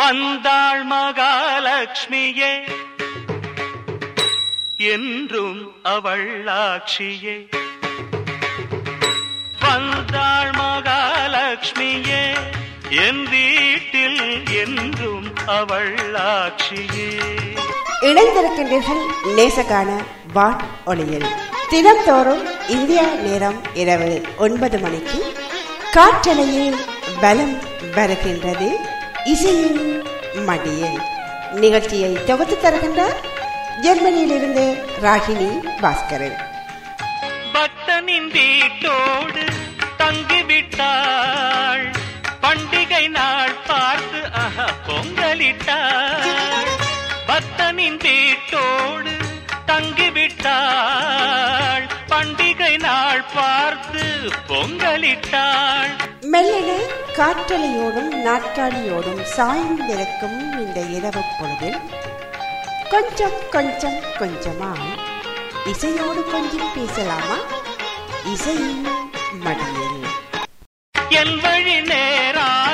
வந்தாள் மகாலட்சுமியே என்றும் அவள்ளாட்சியே வந்தாள் மகாலட்சுமியே என் வீட்டில் என்றும் அவள்ளாட்சியே இணைந்திருக்கின்றீர்கள் நேசகான வான் ஒளியில். தினந்தோறும் இந்தியா நேரம் இரவு ஒன்பது மணிக்கு காற்றலையில் பலம் வருகின்றது. இசையின் மடியில் நிகழ்ச்சியை தொகுத்து தருகின்றார் ஜெர்மனியிலிருந்து ராகினி பாஸ்கரன். பக்தனின் வீட்டோடு தங்கிவிட்டாள். பண்டிகை நாள் பார்த்து அஹ பொங்கலிட்டாள். பக்தனின் வீட்டோடு தங்கிவிட்டாள். பண்டிகை நாள் பார்த்து பொங்கலிட்டாள். மெல்லென காற்றலையோடும் நாற்காலியோடும் சாய்ந்திருக்கும் இந்த இரவு பொழுதில் கொஞ்சம் கொஞ்சம் கொஞ்சமா இசையோடு கொஞ்சம் பேசலாமா? இசையின் மடியில். என் வழி நேரா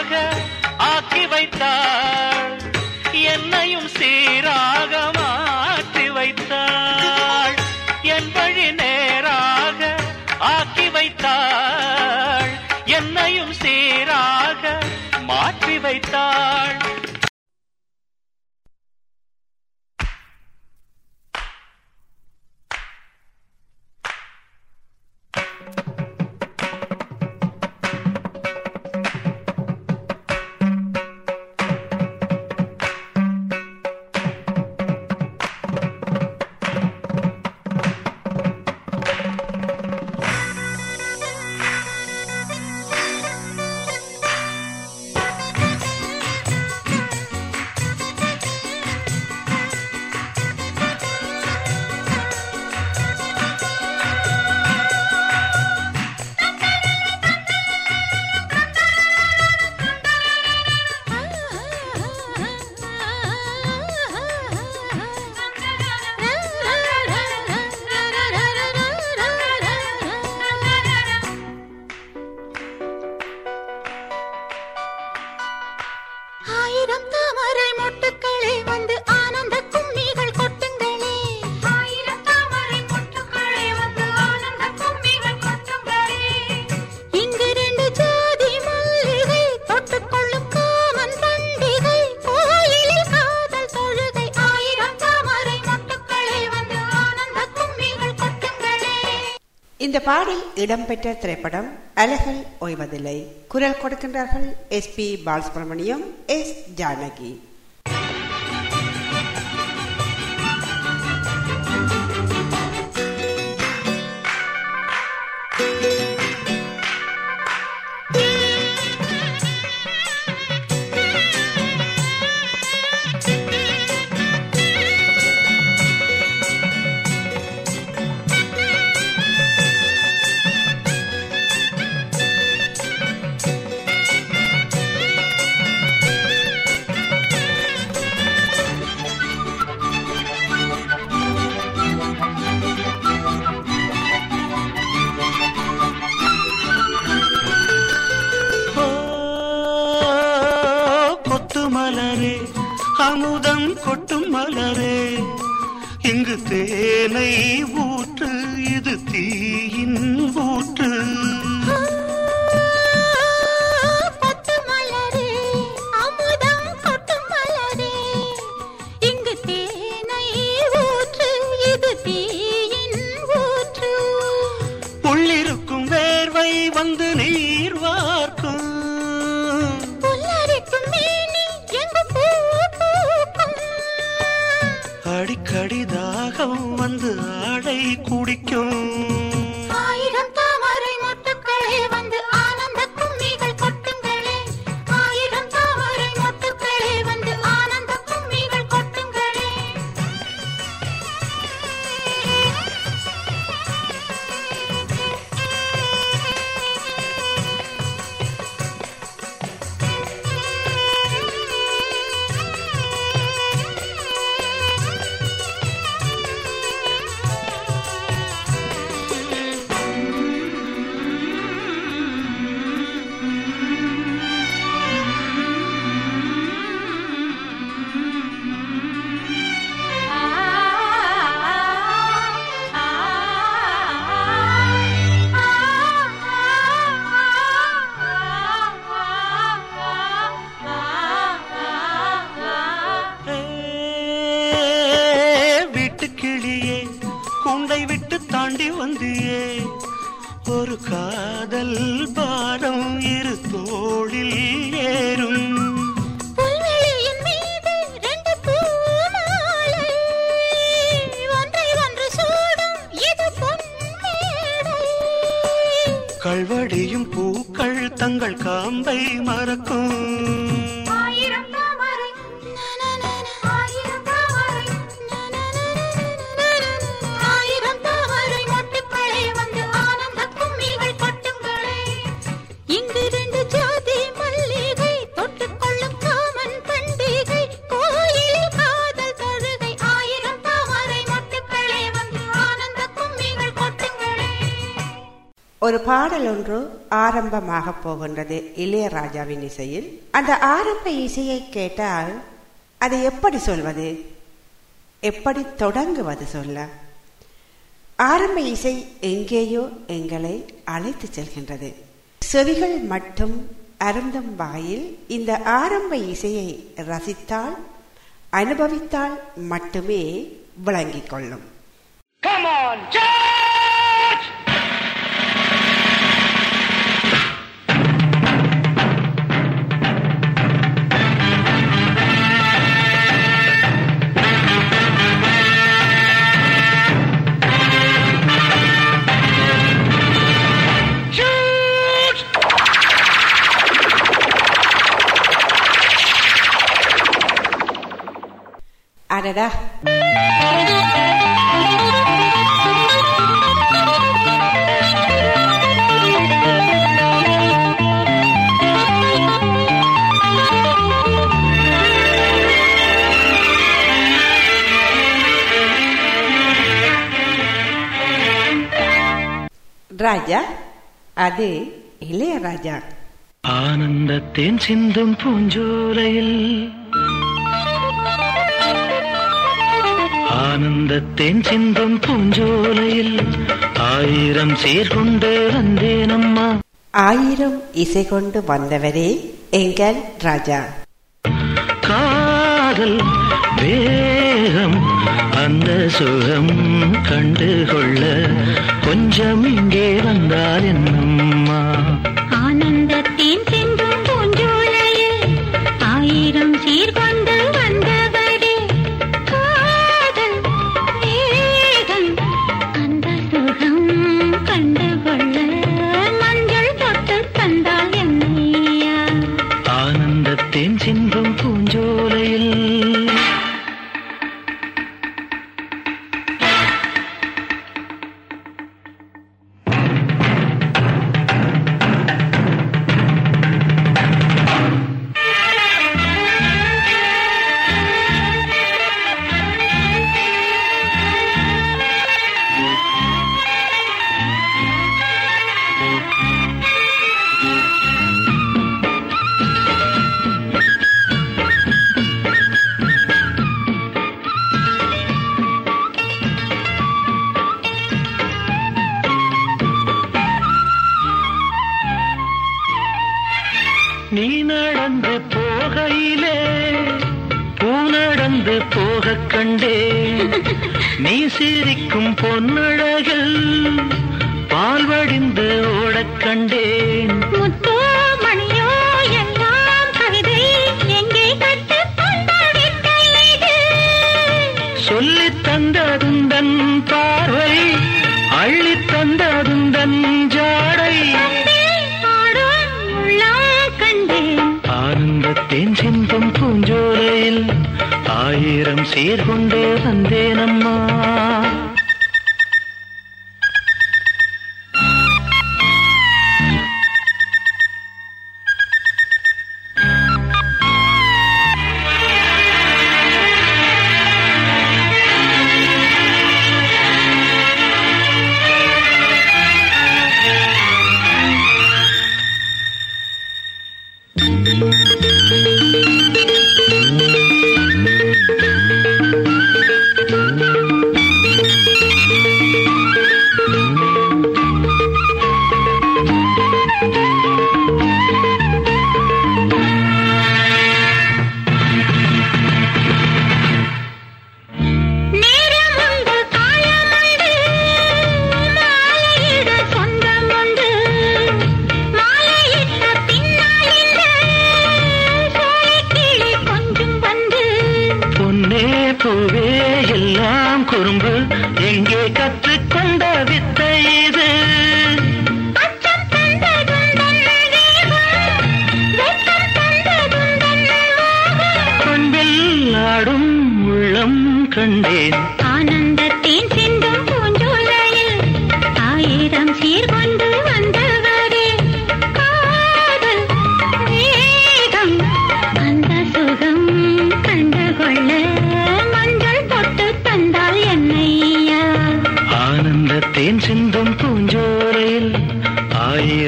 வைத்தாள் பாடல் இடம்பெற்ற திரைப்படம் அலகல் ஓய்வதில்லை. குரல் கொடுக்கின்றார்கள் S P Balasubrahmanyam S Janaki. தேனை ஊற்று இது தீயின் ஊற்று. கல்வடியும் பூக்கள் தங்கள் காம்பை மறக்கும். ஒரு பாடல் ஒன்று ஆரம்பமாக போகின்றது இளையராஜாவின் இசையில். அந்த ஆரம்ப இசையை கேட்டால் அதை எப்படி சொல்வது? எப்படி தொடங்குவது சொல்ல? ஆரம்ப இசை எங்கேயோ எங்களை அழைத்து செல்கின்றது. செவிகள் மட்டும் அருந்தும் வகையில் இந்த ஆரம்ப இசையை ரசித்தால் அனுபவித்தால் மட்டுமே விளங்கிக் கொள்ளும். Come on, George! அடடா. ராஜா அது இளையராஜா ஆனந்தத்தேன் சிந்தும் பூஞ்சோலையில் ஆனந்தத்தேன் சிந்தும் பூஞ்சோலையில் ஆயிரம் சீர்கொண்டு வந்தேனம்மா. ஆயிரம் இசை கொண்டு வந்தவரே எங்கள் ராஜா. காதல் வேகம் அந்த சுகம் கண்டுகொள்ள கொஞ்சம் இங்கே வந்தால் என்னம்மா. தந்ததுந்தன் பார்வை அள்ளித் தந்ததுந்தன் ஜாடை. ஆனந்தத்தேன் சிந்தும் பூஞ்சோலையில் ஆயிரம் சீர்கொண்டு வந்தேனம்மா.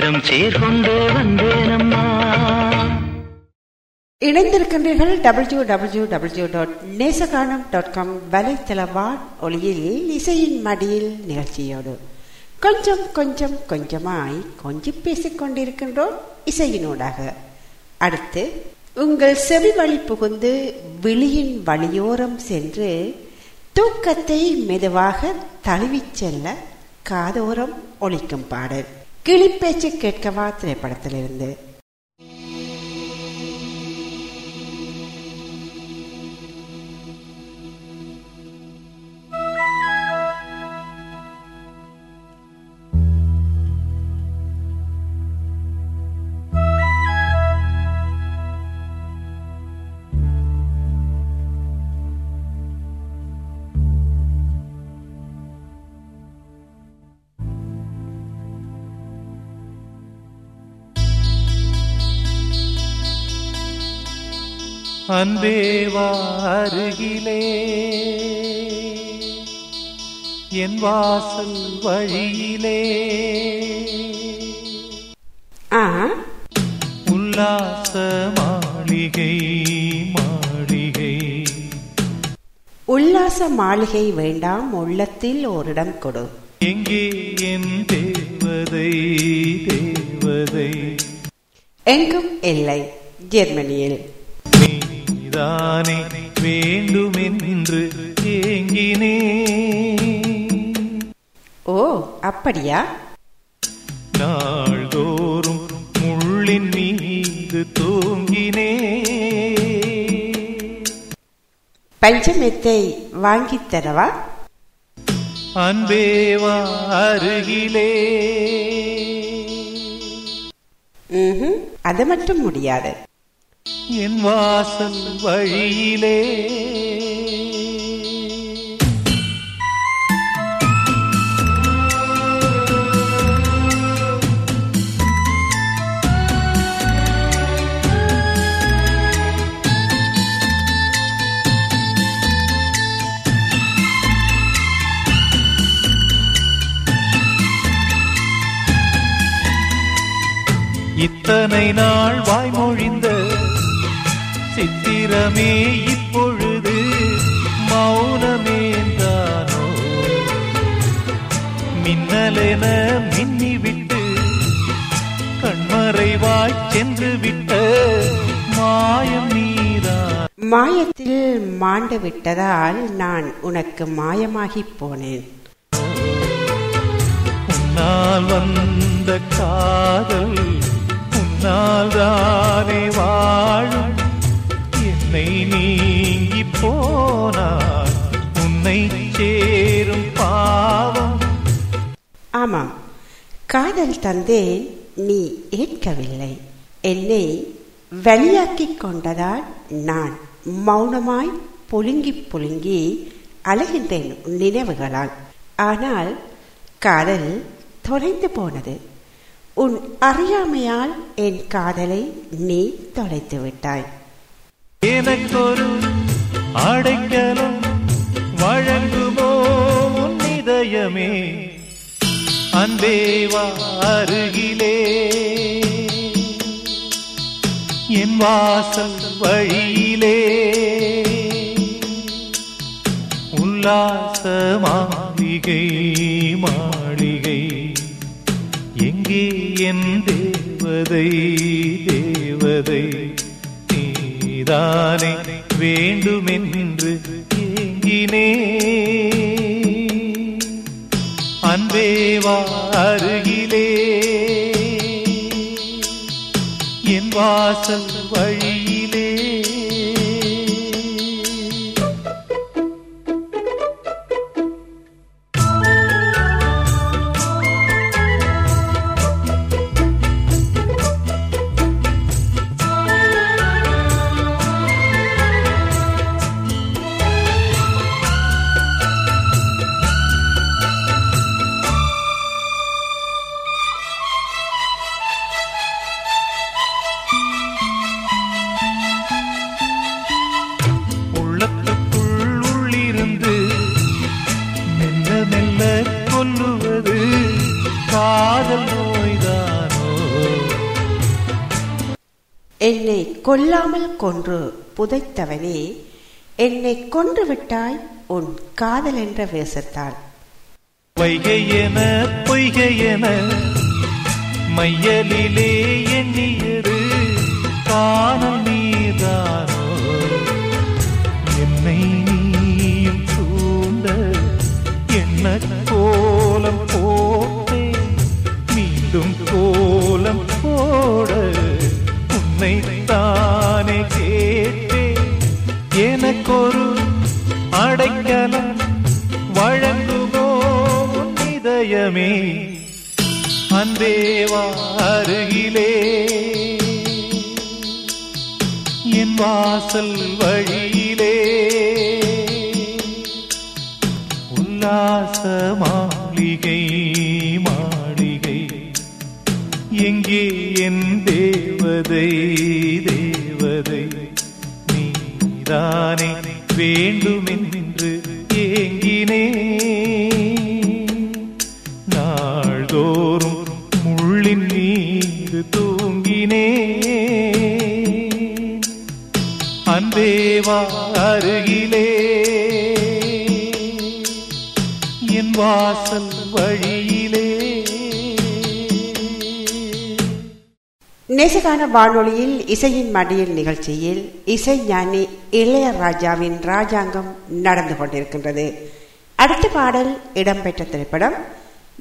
ஆயிரம் சீர்கொண்டு வந்தேனம்மா. இணைந்திருக்கின்றீர்கள் W W W dot Nesaganam dot com வலைத்தள ஒளியில் இசையின் மடியில் நிகழ்ச்சியோடு. கொஞ்சம் கொஞ்சம் கொஞ்சமாய் கொஞ்சம் பேசிக் கொண்டிருக்கின்றோம் இசையினூடாக. அடுத்து உங்கள் செவி வழி புகுந்து விழியின் வழியோரம் சென்று தூக்கத்தை மெதுவாக தழுவிச் செல்ல காதோரம் ஒழிக்கும் பாடல். கிளிப்பேச்சு கேட்கவா திரைப்படத்திலிருந்து. அன்பேவா அருகிலே என் வாசல் வழியிலே. உல்லாச மாளிகை மாளிகை. உல்லாச மாளிகை வேண்டாம் உள்ளத்தில் ஓரிடம் கொடு. எங்கே என் தேவதை தேவதை? எங்கும் இல்லை ஜெர்மனியில். நீதானே வேண்டுமென்று ஏங்கினே. ஓ அப்படியா? நாள்தோறும் முள்ளின் மீது தூங்கினே. பஞ்சமெத்தை வாங்கித் தரவா? அன்பேவா அருகிலே. அது மட்டும் முடியாது. என் வாசல் வழியிலே. இத்தனை நாள் வாய்மொழிந்த சித்திரமே இப்பொழுது மௌனமேந்தானோ? மின்னலென மின்னிவிட்டு கண்மறைவாய் சென்று விட்ட மாயம் நீதான். மாயத்தில் மாண்டு விட்டதால் நான் உனக்கு மாயமாகிப் போனேன். உன்னால் வந்த காதல் உன்னால் தானே வாழும். என்னை நீங்கி போனார் உன்னை சேரும் பாவம். ஆமாம். காதல் தந்தேன் நீ ஏற்கவில்லை. என்னை வெளியாக்கிக் கொண்டதால் நான் மௌனமாய் புழுங்கி புழுங்கி அழகின்றேன் நினைவுகளால். ஆனால் காதல் தொலைந்து போனது. உன் அறியாமையால் என் காதலை நீ தொலைத்து விட்டாய். எனக்கொரு அடைக்கலம் வழங்குமோ உன் இதயமே? அன்பேவா அருகிலே. என் வாசல் வழியிலே. உல்லாச மாளிகை மாளிகை. எங்கே என் தேவதை தேவதை? நீதானே வேண்டுமென்று ஏங்கினே. அன்பேவா அருகிலே. என் வாசல் வழி கொல்லாமல் கொன்று புதைத்தவனே என்னை கொன்று விட்டாய் உன் காதல் என்ற வேசத்தான் வைகை என பொய்கை என மையலிலே எண்ணியது காணல் நீதானோ? என்னை நீயும் சூண்ட என்ன கோலம் போட்டே மீண்டும் கோலம் போட உன்னை தேவா அருகிலே. என் வாசல் வழியிலே. உல்லாச மாளிகை மாளிகை. எங்கே என் தேவதை தேவதை? நீதானே வேண்டுமே நேசகான வானொலியில் இசையின் மடியில் நிகழ்ச்சியில் இசை ஞானி இளையராஜாவின் ராஜாங்கம் நடந்து கொண்டிருக்கின்றது. அடுத்த பாடல் இடம்பெற்ற திரைப்படம்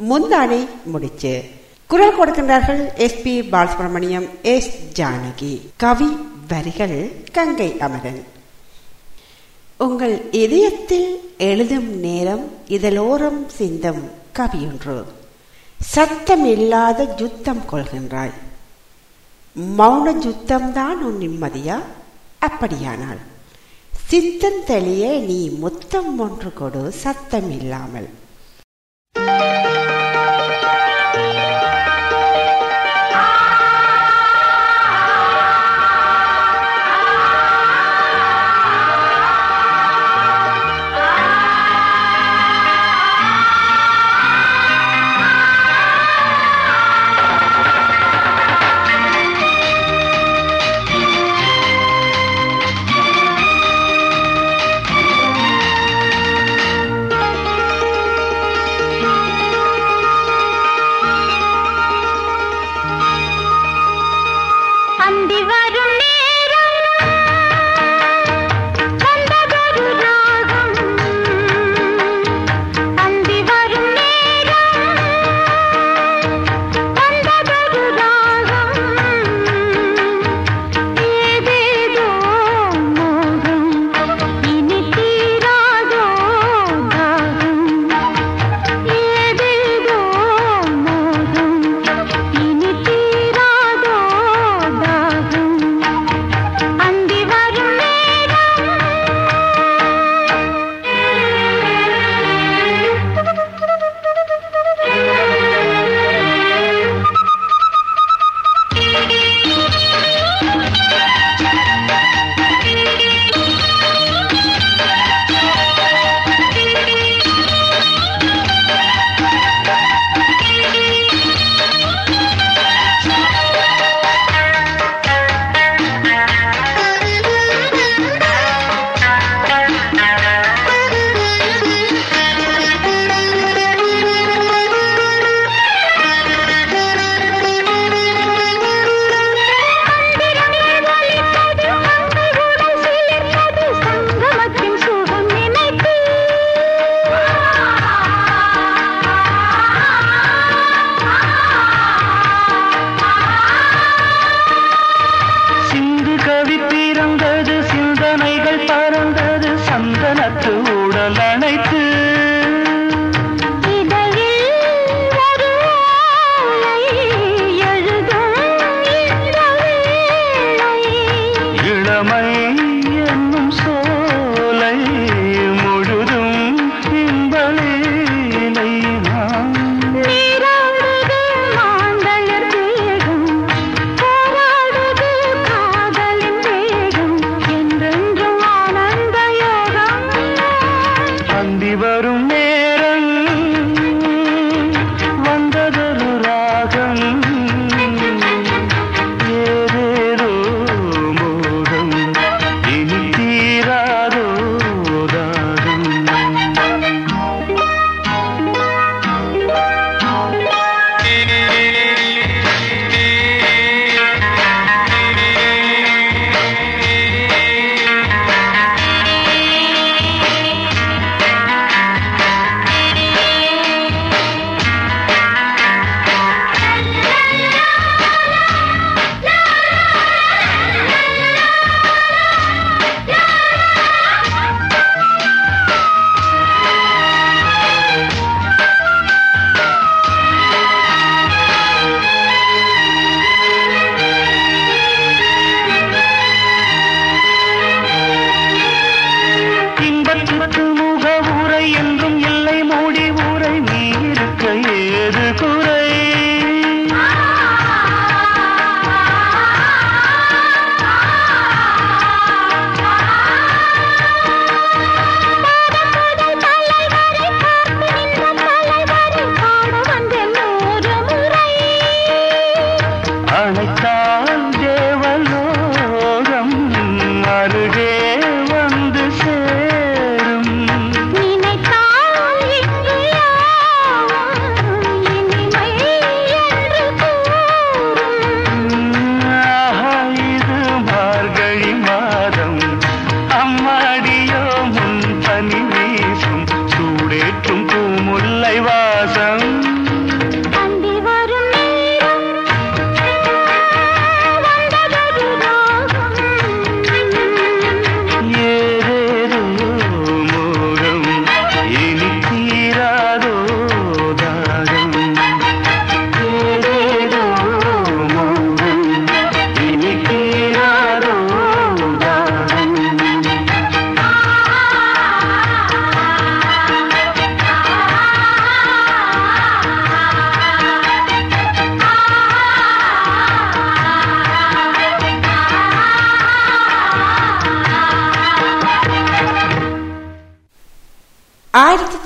முந்தானை முடிச்சு. குரல் கொடுக்கின்றார்கள் S P Balasubrahmanyam S Janaki. கவி வரிகள் கங்கை அமரன். உங்கள் இதயத்தில் எழுதும் நேரம் இதலோரம் சிந்தும் கவியொன்று. சத்தமில்லாத யுத்தம் கொள்கின்றாய். மௌன யுத்தம்தான் உன் நிம்மதியா? அப்படியானால் சித்தம் தெளிய நீ முத்தம் ஒன்று கொடு சத்தம் இல்லாமல்.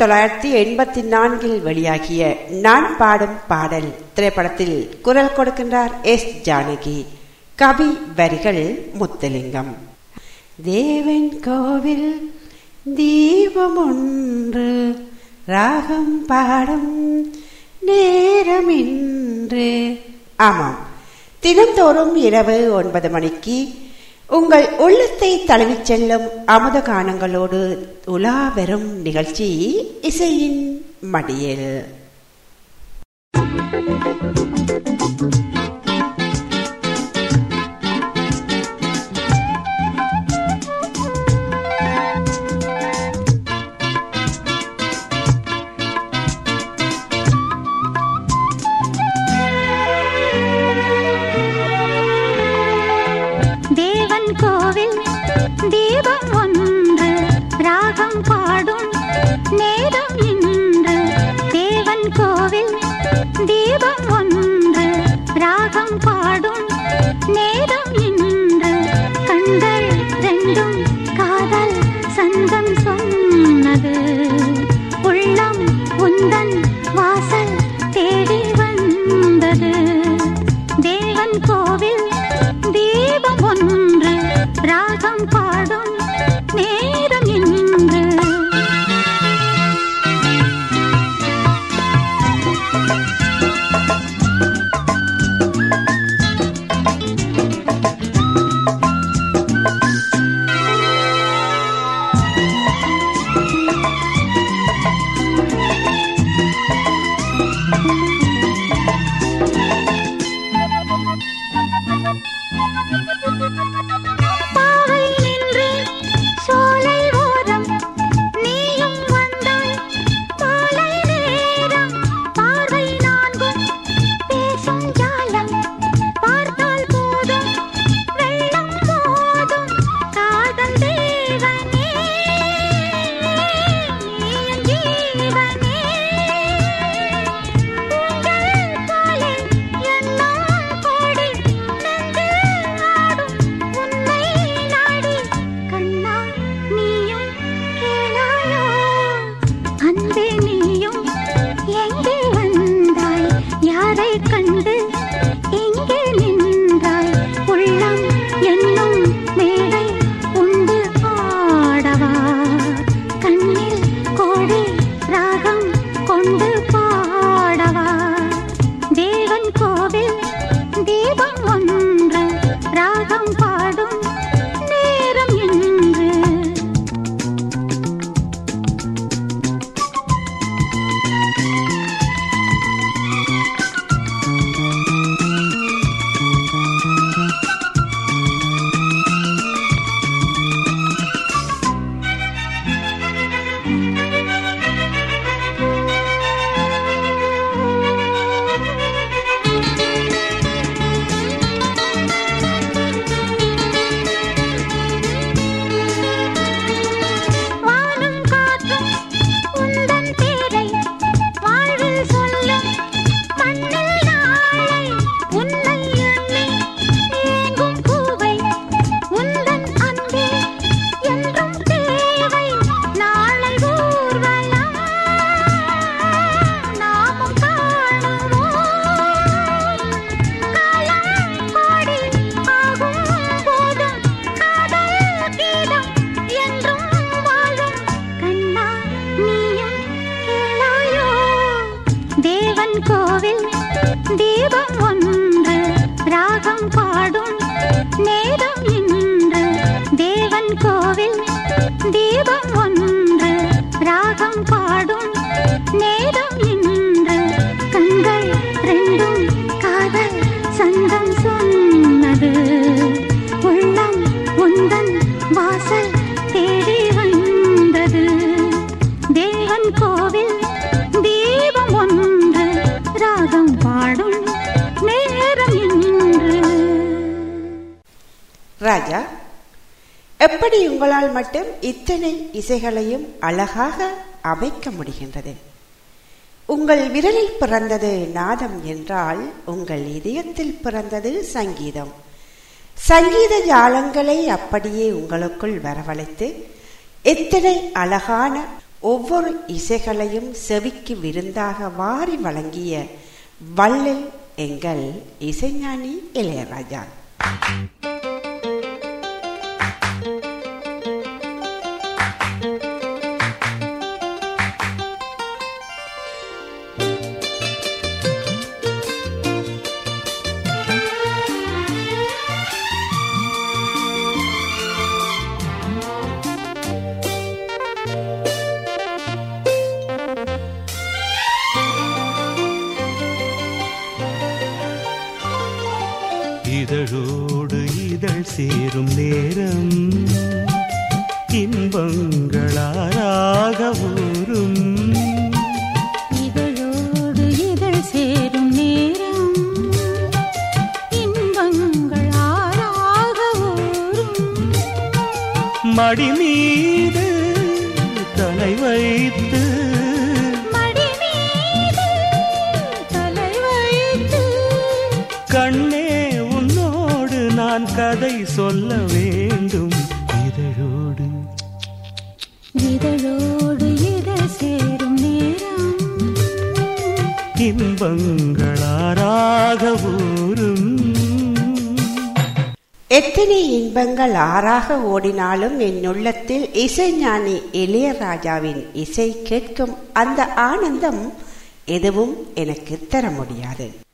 தொள்ளாயிரத்தி எண்பத்தி நான்கில் வெளியாகிய நான் பாடும் பாடல் திரைப்படத்தில் குரல் கொடுக்கின்றார் எஸ். ஜானகி. கவி வரிகள் முத்தலிங்கம். தேவன் கோவில் தீபம் ஒன்று ராகம் பாடும் நேரம் இன்று ஆமாம். தினந்தோறும் இரவு ஒன்பது மணிக்கு உங்கள் உள்ளத்தை தழுவி செல்லும் அமுத கானங்களோடு உலா வெறும் நிகழ்ச்சி இசையின் மடியில். இவளால் மட்டும் இத்தனை இசைகளையும் அழகாக அமைக்க முடிகின்றது. உங்கள் விரலில் பிறந்தது நாதம் என்றால் உங்கள் இதயத்தில் பிறந்தது சங்கீதம். சங்கீத ஜாலங்களை அப்படியே உங்களுக்குள் வரவழைத்து எத்தனை அழகான ஒவ்வொரு இசைகளையும் செவிக்கு விருந்தாக வாரி வழங்கிய வள்ளல் எங்கள் இசைஞானி இளையராஜா. நான் கதை சொல்ல வேண்டும். இதழோடு. இதழோடு இதழ் சேரும் நேரம். இன்பங்களாராக ஊரும் எத்தனை இன்பங்கள் ஆறாக ஓடினாலும் என் உள்ளத்தில் இசைஞானி இளையராஜாவின் இசை கேட்கும் அந்த ஆனந்தம் எதுவும் எனக்கு தர முடியாது.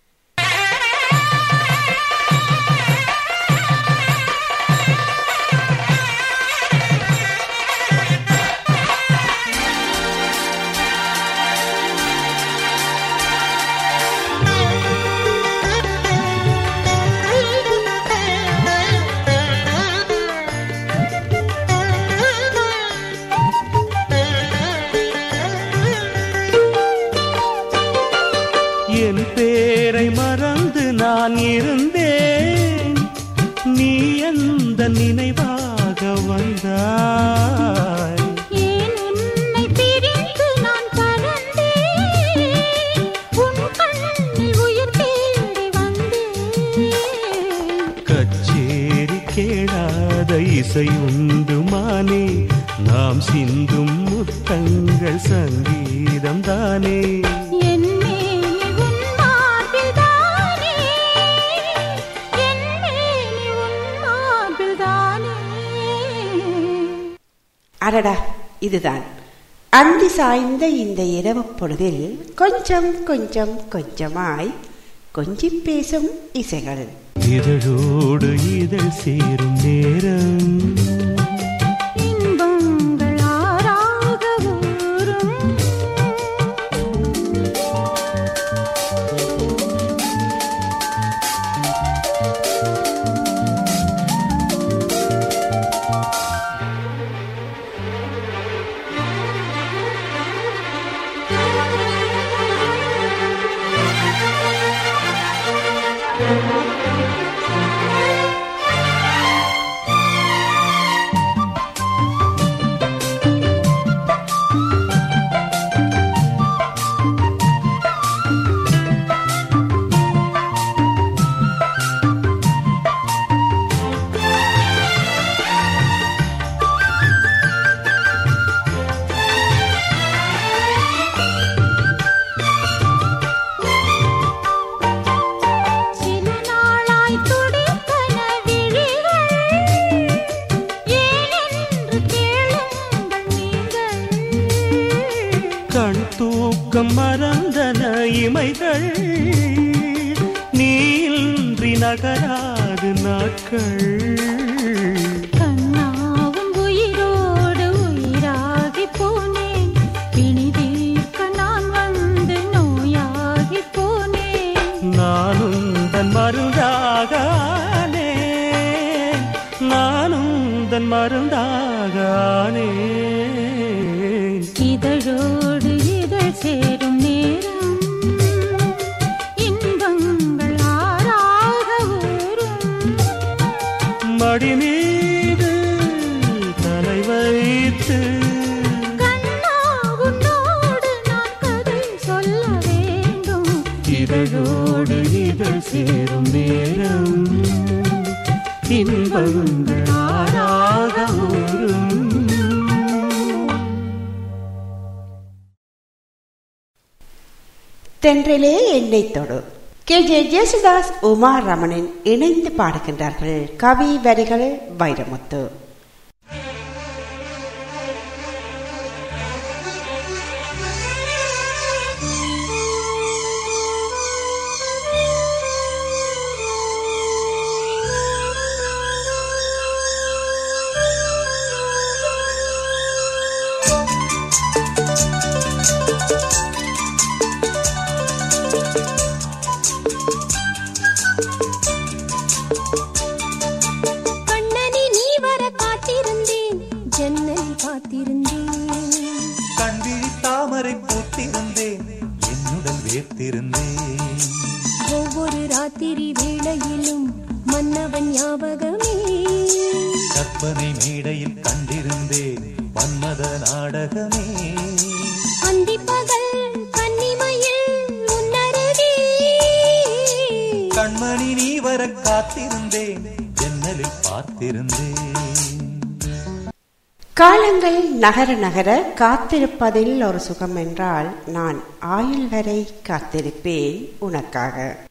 ஓசை உண்டு மானே நாம் சிந்தும் முத்தங்கள் சங்கீதம் தானே. அடடா இதுதான். அந்தி சாய்ந்த இந்த இரவு பொழுதில் கொஞ்சம் கொஞ்சம் கொஞ்சமாய் கொஞ்சி பேசும் இசைகள். இதழோடு இதழ் சேரும் நேரம். சேரும் நேரம். இன்பகுந்த தென்றலே என்னை தொடு கே. ஜே. ஜேசுதாஸ் உமா ரமணன் இணைந்து பாடுகின்றார்கள் கவி வரிகள் வைரமுத்து. சேர்த்திருந்தேன் ஒவ்வொரு ராத்திரி வேளையிலும் மன்னவன் ஞாபகமே. கற்பனை மேடையில் கண்டிருந்தேன் மன்மத நாடகமே. அந்திப்பகல் கண்மணி நீ வர காத்திருந்தேன் ஜன்னலில் பார்த்திருந்தேன். காலங்கள் நகர நகர காத்திருப்பதில் ஒரு சுகம் என்றால் நான் ஆயுள் வரை காத்திருப்பேன் உனக்காக.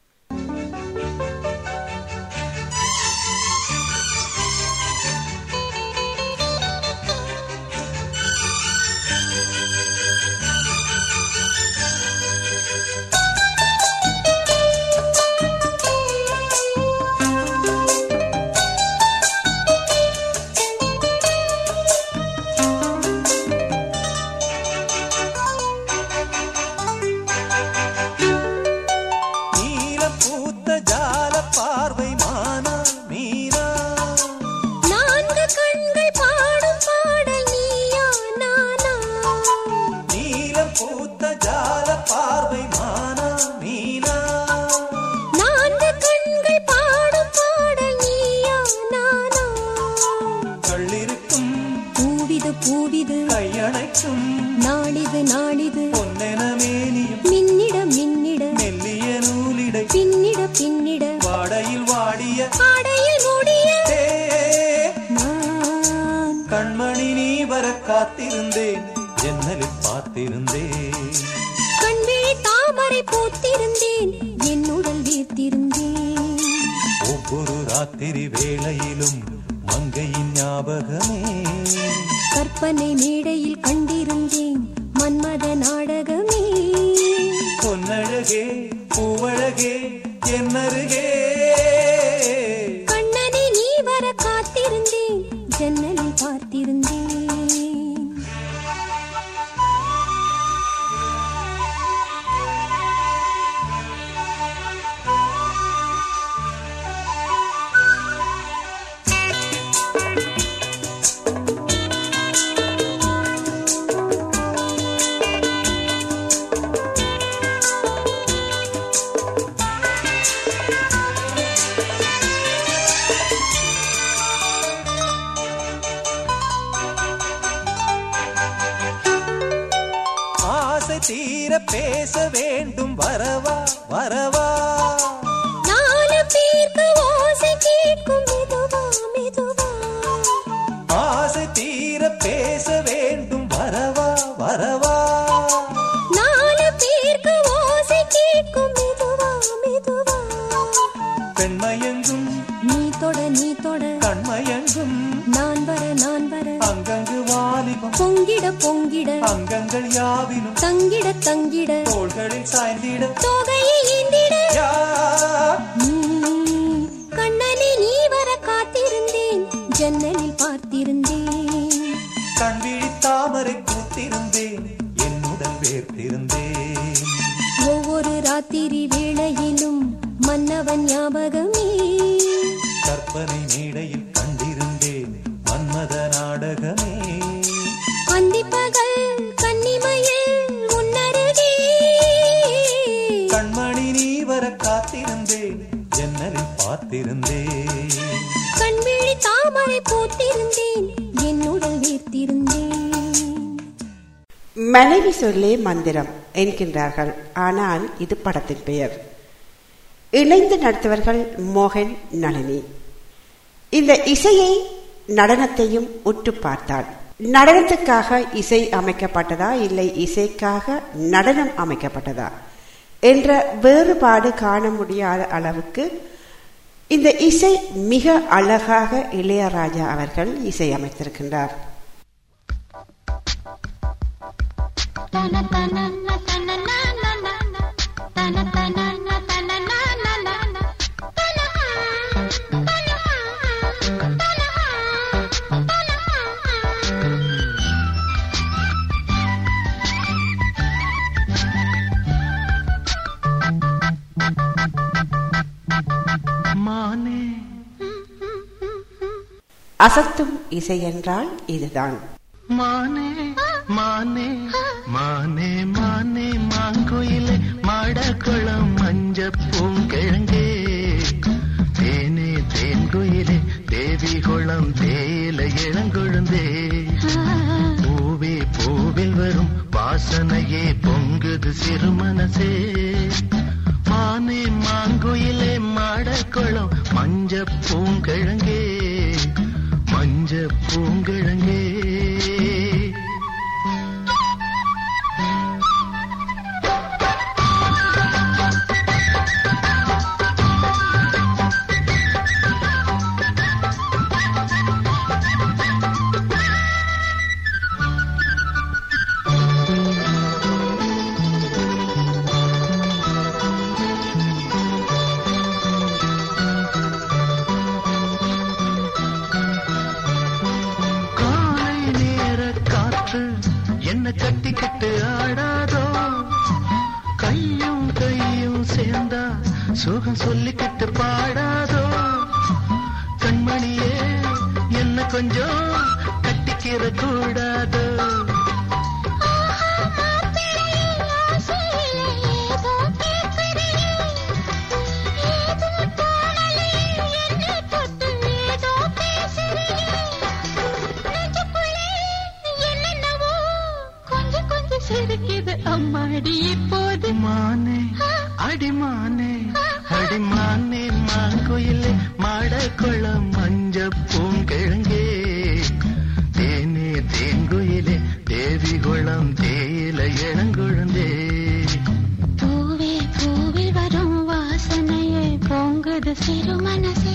சொல்லே மந்திரம் என்கின்றார்கள். ஆனால் இது படத்தின் பெயர். இணைந்து நடத்துவர்கள் மோகன் நளினி. இந்த இசையை நடனத்தையும் உற்று பார்த்தாள். நடனத்துக்காக இசை அமைக்கப்பட்டதா இல்லை இசைக்காக நடனம் அமைக்கப்பட்டதா என்ற வேறுபாடு காண முடியாத அளவுக்கு இந்த இசை மிக அழகாக இளையராஜா அவர்கள் இசையமைத்திருக்கின்றார் அசத்தும் இசை என்றால் இதுதான். மானே மானே. சிறு மனசே மானே மாங்குயிலே மாடக்குளம் மஞ்ச பூங்கிழ அம்மாடி இப்போது. மானே அடிமானே அடிமானே மாங்கோயில் மாடக்குளம் மஞ்ச பூங்கிழங்கே தேனே தேங்குயிலே தேவி குளம் தேயில இளங்குழந்தே. பூவே பூவில் வரும் வாசனையை பொங்குது சிறு மனசு.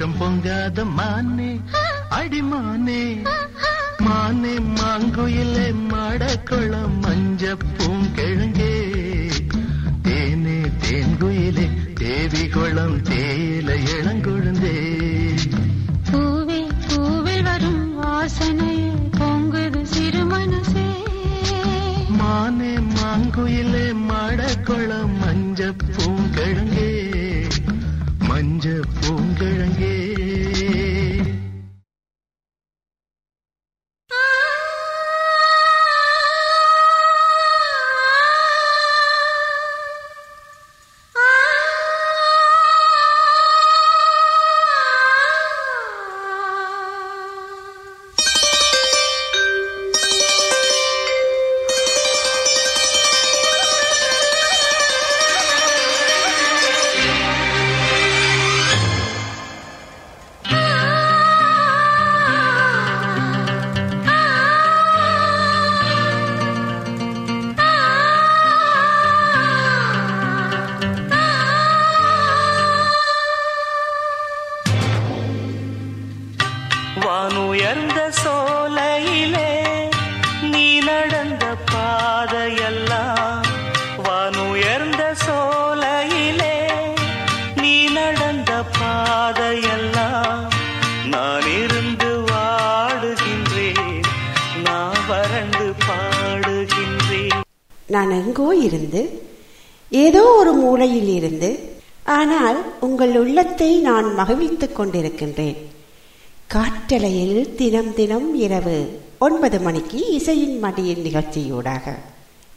வருஷம் பொங்காத மானே அடிமானே மானே. மாங்குயிலே மாடக்குளம் மஞ்ச பூங்கிழங்கே தேனே தேன்குயிலே தேவி குளம் தே நான் மகிழ்ந்து கொண்டிருக்கின்றேன். காற்றலையில் தினம் தினம் இரவு ஒன்பது மணிக்கு இசையின் மடியின் நிகழ்ச்சியூடாக.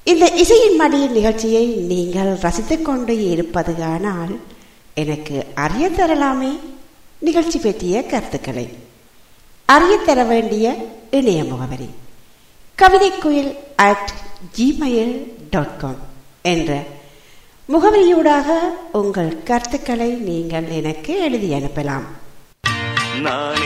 இந்த இசையின் மடியின் நிகழ்ச்சியை நீங்கள் ரசித்து இருப்பது ஆனால் எனக்கு அறிய தரலாமே? நிகழ்ச்சி பற்றிய கருத்துக்களை. அறியத்தர வேண்டிய இணைய முகவரி. கவிதை குயில் அட் ஜிமெயில் டாட் காம் என்ற முகவரியூடாக உங்கள் கருத்துக்களை நீங்கள் எனக்கு எழுதி அனுப்பலாம். நான்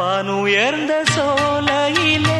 வானுயர்ந்த சோலையிலே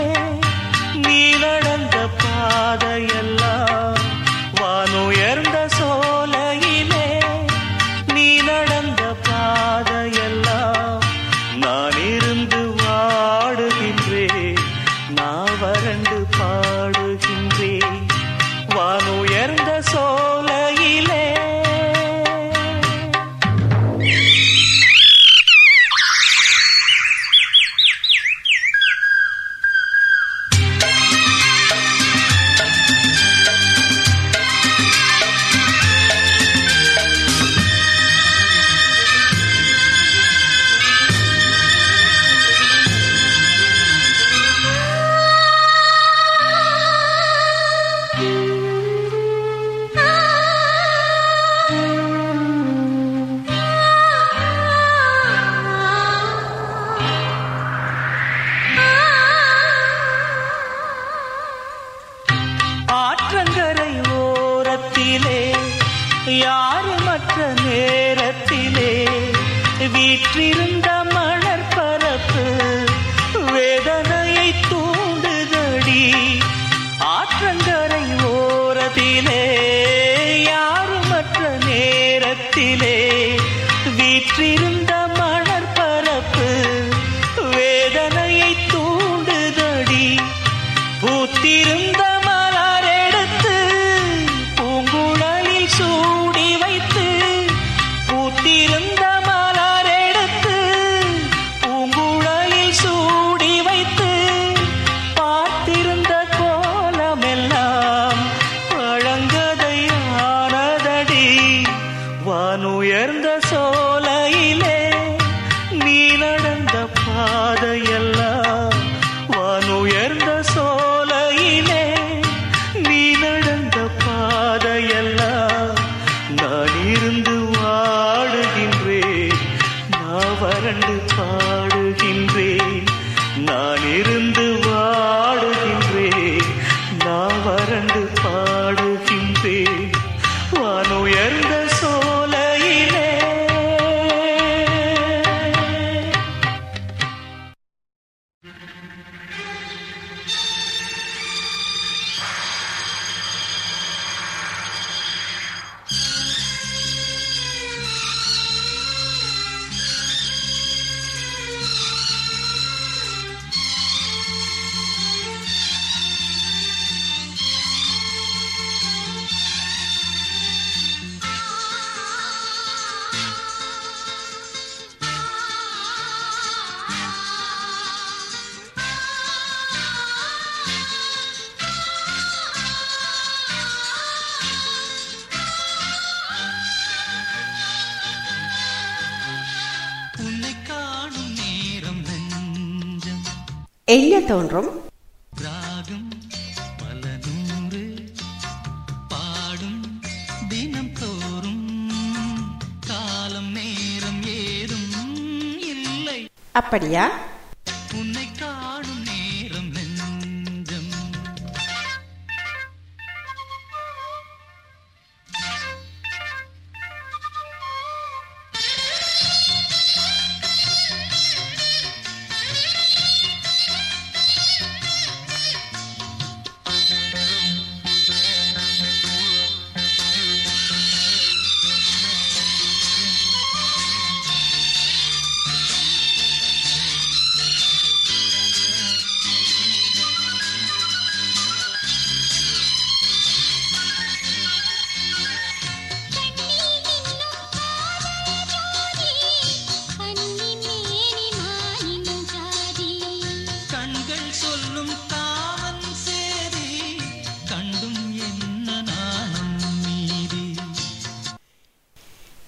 அப்படியா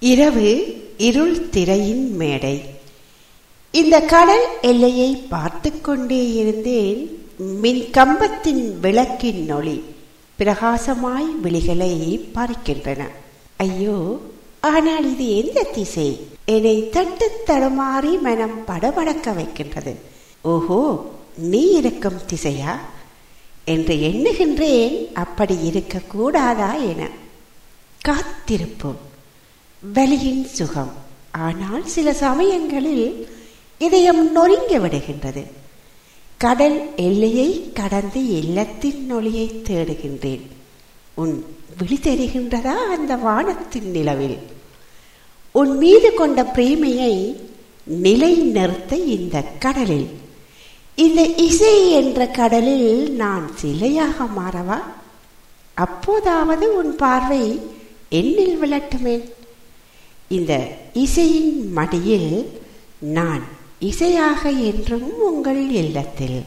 இரவு இருள் திரையின் மேடை. இந்த கடல் எல்லையை பார்த்து கொண்டே இருந்தேன். மின் கம்பத்தின் விளக்கின் ஒளி பிரகாசமாய் விழிகளை பறிக்கின்றன. ஐயோ ஆனால் இது எந்த திசை? என்னை தட்டு தடுமாறி மனம் படபடக்க வைக்கின்றது. ஓஹோ நீ இருக்கும் திசையா? என்று எண்ணுகின்றேன். அப்படி இருக்கக்கூடாதா என. காத்திருப்போம். வலியின் சுகம். ஆனால் சில சமயங்களில் இதயம் நொறுங்கி விடுகின்றது. கடல் எல்லையை கடந்து இல்லத்தின் நொழியை தேடுகின்றேன். உன் விழி தெரிகின்றதா அந்த வானத்தின் நிலவில்? உன் மீது கொண்ட பிரேமையை நிலை நிறுத்த இந்த கடலில். இந்த இசை என்ற கடலில் நான் சிலையாக மாறவா? அப்போதாவது உன் பார்வை என்னில் விளட்டுமேன் இந்த இசையின் மடியில் நான் இசையாக என்றும் உங்கள் இல்லத்தில்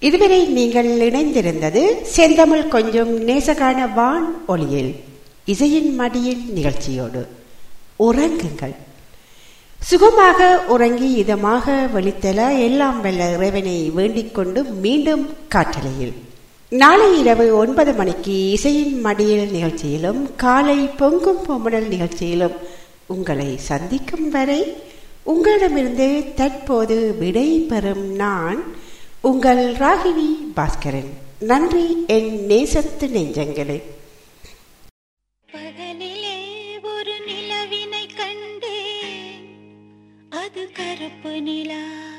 இதுவரை நீங்கள் இணைந்திருந்தது செந்தமிழ் கொஞ்சம் நேசகான வான் ஒளியில் இசையின் மடியில் நிகழ்ச்சியோடு. உறங்குங்கள். சுகமாக உறங்கி இதமாக வெளித்தல எல்லாம் வெல்ல இறைவனை வேண்டிக் கொண்டு மீண்டும் காற்றலையில். நாளை இரவு ஒன்பது மணிக்கு இசையின் மடியில் நிகழ்ச்சியிலும் காலை பொங்கும் பொம்மடல் நிகழ்ச்சியிலும் உங்களை சந்திக்கும் வரை உங்களிடமிருந்து தற்போது விடை பெறும் நான் உங்கள் ராகினி பாஸ்கரன். நன்றி என் நேசத்து நெஞ்சங்களே. பகலிலே ஒரு நிலவினை கண்டேன். அது கருப்பு நிலா.